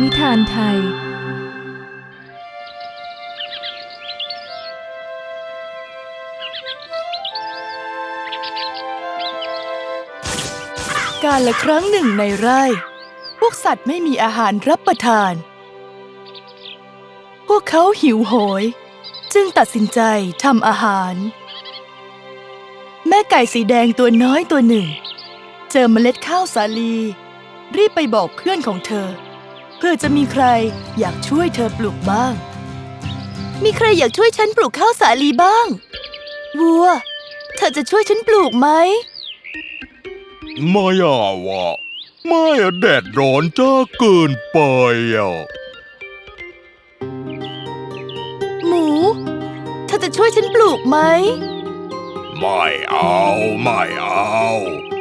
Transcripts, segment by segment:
นิทานไทย การละครั้งหนึ่งในไร่ พวกสัตว์ไม่มีอาหารรับประทาน พวกเขาหิวโหย จึงตัดสินใจทำอาหาร แม่ไก่สีแดงตัวน้อยตัวหนึ่ง เจอเมล็ดข้าวสาลี รีบไปบอกเพื่อนของเธอ เพื่อจะมีใครอยากช่วยเธอปลูกบ้าง มีใครอยากช่วยฉันปลูกข้าวสาลีบ้าง วัว เธอจะช่วยฉันปลูกไหม ไม่เอาอะไม่อะแดดร้อนจ้าเกินไปอะ หมู เธอจะช่วยฉันปลูกไหม ไม่เอา ไม่เอา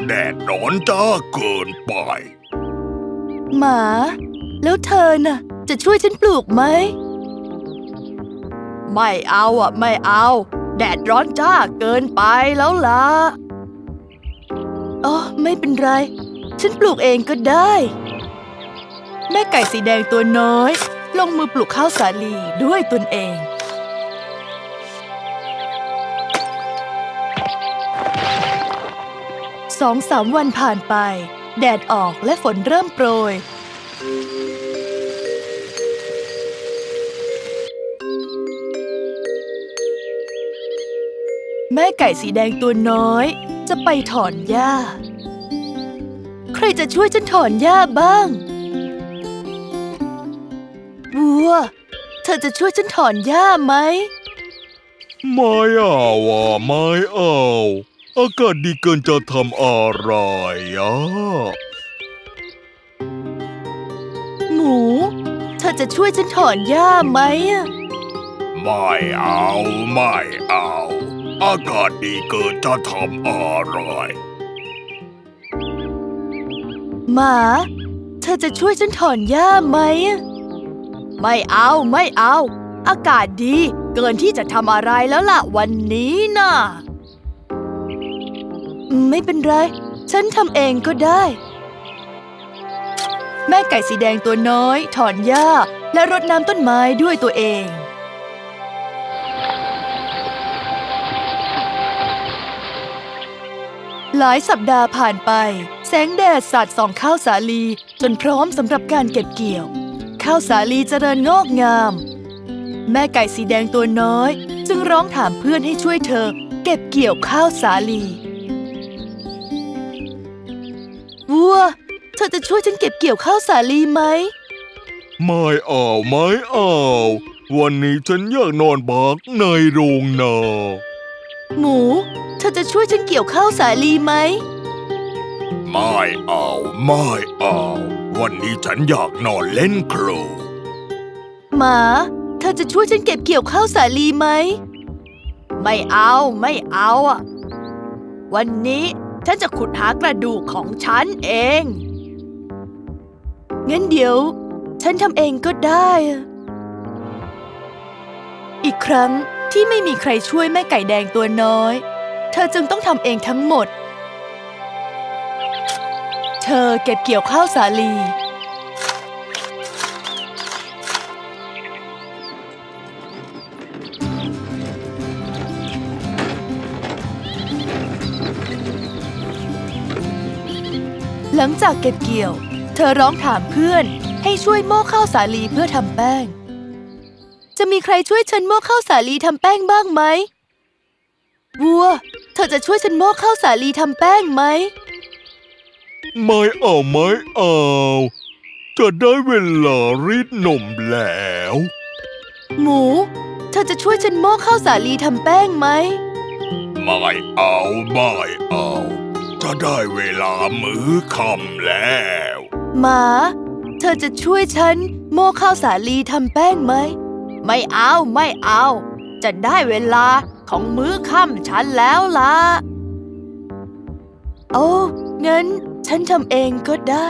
แดดร้อนจ้าเกินไป หมา แล้วเธอน่ะ จะช่วยฉันปลูกไหม ไม่เอาอะ ไม่เอา แดดร้อนจ้าเกินไปแล้วล่ะ อ๋อ ไม่เป็นไร ฉันปลูกเองก็ได้ แม่ไก่สีแดงตัวน้อย ลงมือปลูกข้าวสาลีด้วยตนเองสองสามวันผ่านไป แดดออกและฝนเริ่มโปรย แม่ไก่สีแดงตัวน้อย จะไปถอนหญ้า ใครจะช่วยฉันถอนหญ้าบ้างวัว เธอจะช่วยฉันถอนหญ้าไหม ไม่เอาอะไม่เอาอากาศดีเกินจะทำอะไรอะหมู เธอจะช่วยฉันถอนหญ้าไหมอะไม่เอา ไม่เอา อากาศดีเกินจะทำอะไร หมา เธอจะช่วยฉันถอนหญ้าไหม ไม่เอาไม่เอา อากาศดีเกินที่จะทำอะไรแล้วล่ะวันนี้น่ะ ไม่เป็นไร ฉันทำเองก็ได้ แม่ไก่สีแดงตัวน้อย ถอนหญ้าและรดน้ำต้นไม้ด้วยตัวเอง หลายสัปดาห์ผ่านไป แสงแดดสาดส่องข้าวสาลีจนพร้อมสำหรับการเก็บเกี่ยว ข้าวสาลีเจริญงอกงาม แม่ไก่สีแดงตัวน้อย จึงร้องถามเพื่อนให้ช่วยเธอ เก็บเกี่ยวข้าวสาลีวัวเธอจะช่วยฉันเก็บเกี่ยวข้าวสาลีไหม ไม่เอาไม่เอาวันนี้ฉันอยากนอนพักในโรงนา หมูเธอ จะช่วยฉันเกี่ยวข้าวสาลีไหม ไม่เอา ไม่เอา วันนี้ฉันอยากนอนเล่นโครู หมา เธอจะช่วยฉันเก็บเกี่ยวข้าวสาลีไหม ไม่เอา ไม่เอาอะวันนี้ฉันจะขุดหากระดูกของฉันเอง งั้นเดี๋ยว ฉันทำเองก็ได้อะอีกครั้งที่ไม่มีใครช่วยแม่ไก่แดงตัวน้อย เธอจึงต้องทำเองทั้งหมด เธอเก็บเกี่ยวข้าวสาลี หลังจากเก็บเกี่ยว เธอร้องถามเพื่อนให้ช่วยโม่ข้าวสาลีเพื่อทำแป้ง จะมีใครช่วยฉันโม่ข้าวสาลีทำแป้งบ้างไหมวัว เธอจะช่วยฉันโม่ข้าวสาลีทำแป้งไหม ไม่เอาไม่เอา จะได้เวลารีดนมแล้ว หมู เธอจะช่วยฉันโม่ข้าวสาลีทำแป้งไหม ไม่เอาไม่เอา จะได้เวลามื้อค่ำแล้ว หมา เธอจะช่วยฉันโม่ข้าวสาลีทำแป้งไหม ไม่เอาไม่เอา จะได้เวลา ของมื้อค่ำฉันแล้วล่ะ โอ้งั้นฉันทำเองก็ได้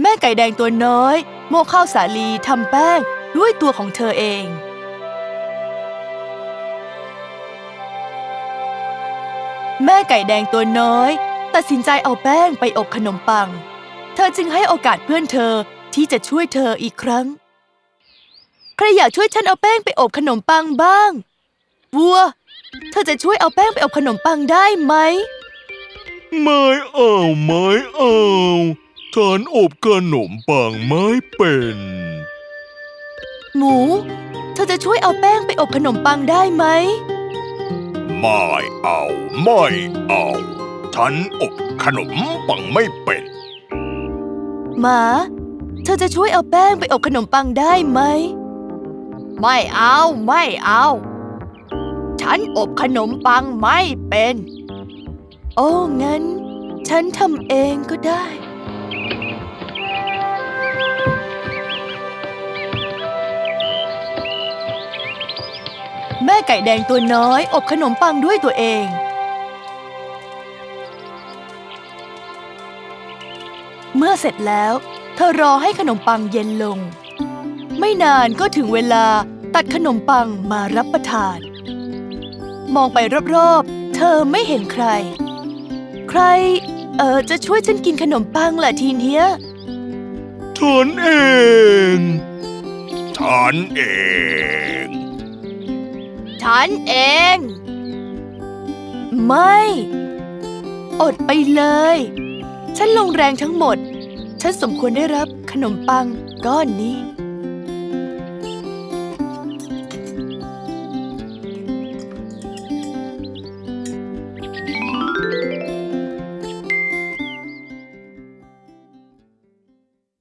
แม่ไก่แดงตัวน้อย โม่ข้าวสาลีทำแป้งด้วยตัวของเธอเองแม่ไก่แดงตัวน้อย ตัดสินใจเอาแป้งไปอบขนมปัง เธอจึงให้โอกาสเพื่อนเธอที่ที่จะช่วยเธออีกครั้ง ใครอยากช่วยฉันเอาแป้งไปอบขนมปังบ้าง วัว เธอจะช่วยเอาแป้งไปอบขนมปังได้ไหม ไม่เอาไม่เอาฉันอบขนมปังไม่เป็น หมู เธอจะช่วยเอาแป้งไปอบขนมปังได้ไหม ไม่เอาไม่เอา ฉันอบขนมปังไม่เป็น หมา เธอจะช่วยเอาแป้งไปอบขนมปังได้ไหม ไม่เอา ไม่เอา ฉันอบขนมปังไม่เป็น โอ้ งั้น ฉันทำเองก็ได้แม่ไก่แดงตัวน้อย อบขนมปังด้วยตัวเอง เมื่อเสร็จแล้ว เธอรอให้ขนมปังเย็นลง ไม่นานก็ถึงเวลาตัดขนมปังมารับประทาน มองไปรอบๆ เธอไม่เห็นใคร ใคร เออจะช่วยฉันกินขนมปังล่ะทีเนี้ยฉันเอง ฉันเอง ฉันเอง ไม่ อดไปเลย ฉันลงแรงทั้งหมด ฉันสมควรได้รับขนมปังก้อนนี้